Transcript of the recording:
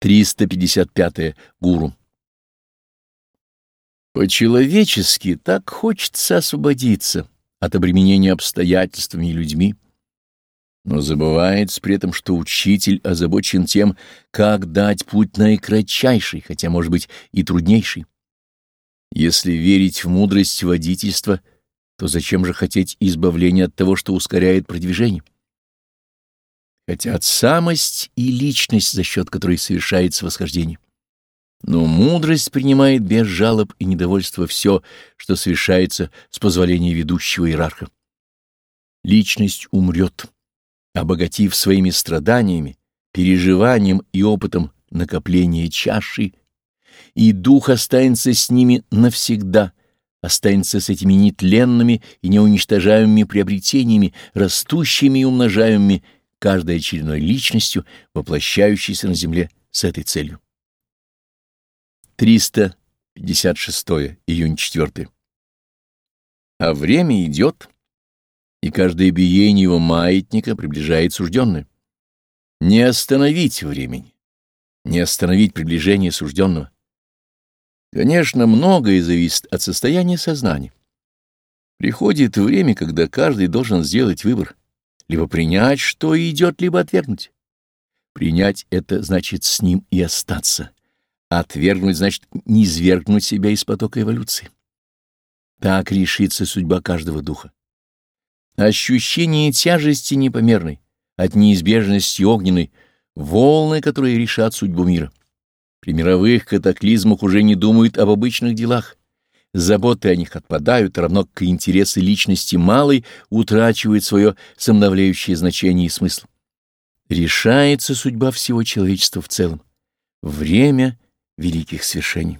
355. Гуру. По-человечески так хочется освободиться от обременения обстоятельствами и людьми, но забывается при этом, что учитель озабочен тем, как дать путь наикратчайший, хотя, может быть, и труднейший. Если верить в мудрость водительства, то зачем же хотеть избавления от того, что ускоряет продвижение? Хотят самость и личность, за счет которой совершается восхождение. Но мудрость принимает без жалоб и недовольства все, что совершается с позволения ведущего иерарха. Личность умрет, обогатив своими страданиями, переживанием и опытом накопления чаши, и дух останется с ними навсегда, останется с этими нетленными и неуничтожаемыми приобретениями, растущими и умножаемыми каждой очередной личностью, воплощающейся на Земле с этой целью. 356 июнь 4. А время идет, и каждое биение его маятника приближает сужденное. Не остановить времени, не остановить приближение сужденного. Конечно, многое зависит от состояния сознания. Приходит время, когда каждый должен сделать выбор либо принять, что идет, либо отвергнуть. Принять — это значит с ним и остаться. Отвергнуть — значит не извергнуть себя из потока эволюции. Так решится судьба каждого духа. Ощущение тяжести непомерной, от неизбежности огненной, волны, которые решат судьбу мира. При мировых катаклизмах уже не думают об обычных делах, заботы о них отпадают, равно как интересы личности малой утрачивают свое сомновляющее значение и смысл. Решается судьба всего человечества в целом. Время великих свершений.